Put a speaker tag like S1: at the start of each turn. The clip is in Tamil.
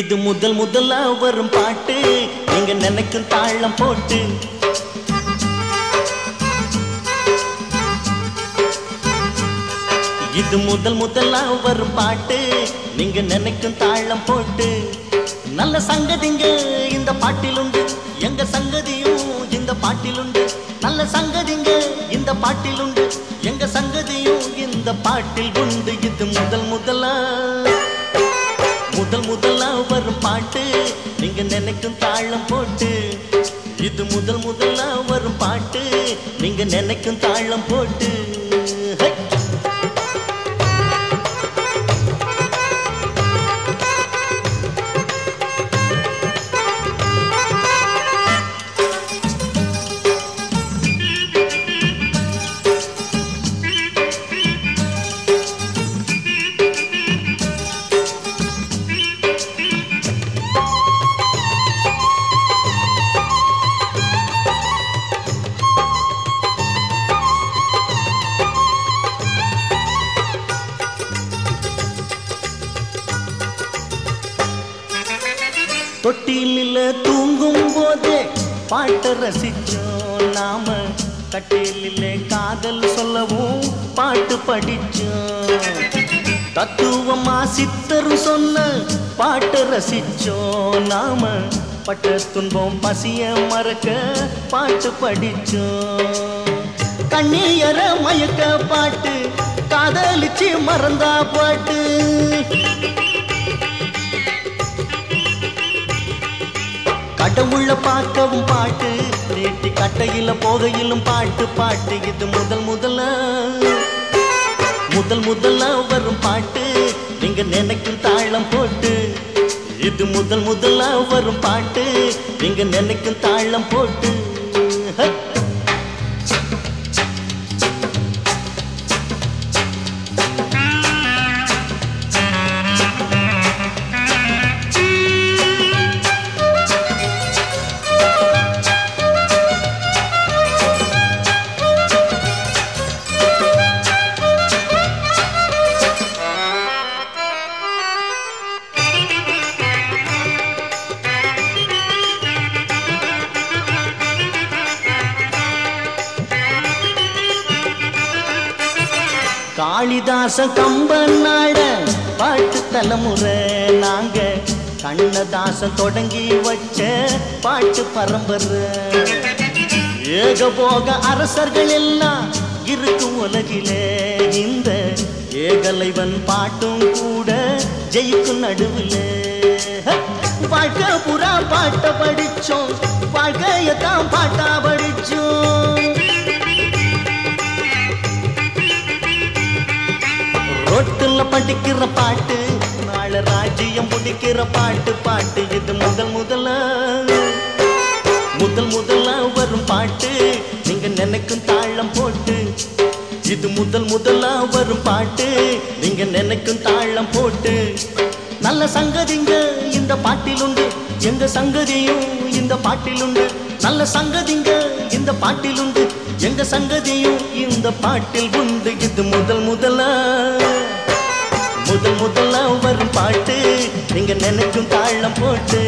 S1: இது முதல் முதலா வரும் பாட்டு. நீங்க நினைக்கும் தாளம் போட்டு. இது முதல் முதலா வரும் பாட்டு. நீங்க நினைக்கும் தாளம் போட்டு. நல்ல சங்கதிங்க இந்த பாட்டில் உண்டு எங்க சங்கதியும் இந்த பாட்டில் உண்டு நல்ல சங்கதிங்க இந்த பாட்டில் உண்டு எங்க சங்கதியும் இந்த பாட்டில் உண்டு. இது முதல் முதலா. முதல் முதலா வரும் பாட்டு. நீங்க நினைக்கும் தாளம் போட்டு. இது முதல் முதலா வரும் பாட்டு. நீங்க நினைக்கும் தாளம் போட்டு. தொட்டிலில் தூங்கும் போதே பாட்டை ரசிச்சோம் நாம. கட்டிலில் காதல் சொல்லவும் பாட்டு படிச்சோம். தத்துவமா சித்தர் சொன்ன பாட்டை ரசிச்சோம் நாம. பட்ட துன்பம் பசிய மறக்க பாட்டு படிச்சோம். கண்ணீர மயக்க பாட்டு காதலிச்சு மறந்தா பாட்டு. கடவுள பார்க்கவும் பாட்டு. நீட்டி கட்டையில போகையிலும் பாட்டு பாட்டு. இது முதல் முதல்ல முதல் முதல்ல வரும் பாட்டு. நீங்க நினைக்கும் தாளம் போட்டு. இது முதல் முதல்ல வரும் பாட்டு. நீங்க நினைக்கும் தாளம் போட்டு. காளிதாச கம்பன் நாட பாட்டு தலைமுறை நாங்க. கண்ணதாசன் தொடங்கி வச்ச பாட்டு பரம்பரை. ஏகபோக அரசர்கள் எல்லாம் இருக்கும் உலகிலே. இந்த ஏகலைவன் பாட்டும் கூட ஜெயிக்கும் நடுவில். வாழ்க்கை புறா பாட்ட படிச்சோம். வாழ்க்கையத்தான் பாட்டா படிச்சோம். ரோட்டுல படிக்கிற பாட்டு நாள ராஜ்யம் பிடிக்கிற பாட்டு பாட்டு இது முதல் முதல்ல முதல் முதல்ல வரும் பாட்டு நீங்க நினைக்கும் தாளம் போட்டு. இது முதல் முதல்ல வரும் பாட்டு நீங்க நினைக்கும் தாளம் போட்டு. நல்ல சங்கதிங்க இந்த பாட்டில் உண்டு. எங்க சங்கதியும் இந்த பாட்டில் உண்டு. நல்ல சங்கதிங்க இந்த பாட்டில் உண்டு. எங்க சங்கதியும் இந்த பாட்டில் உண்டு. இது முதல் முதலா. முதல் முதல்ல வரும் பாட்டு. நீங்க நினைக்கும் தாழம் போட்டு.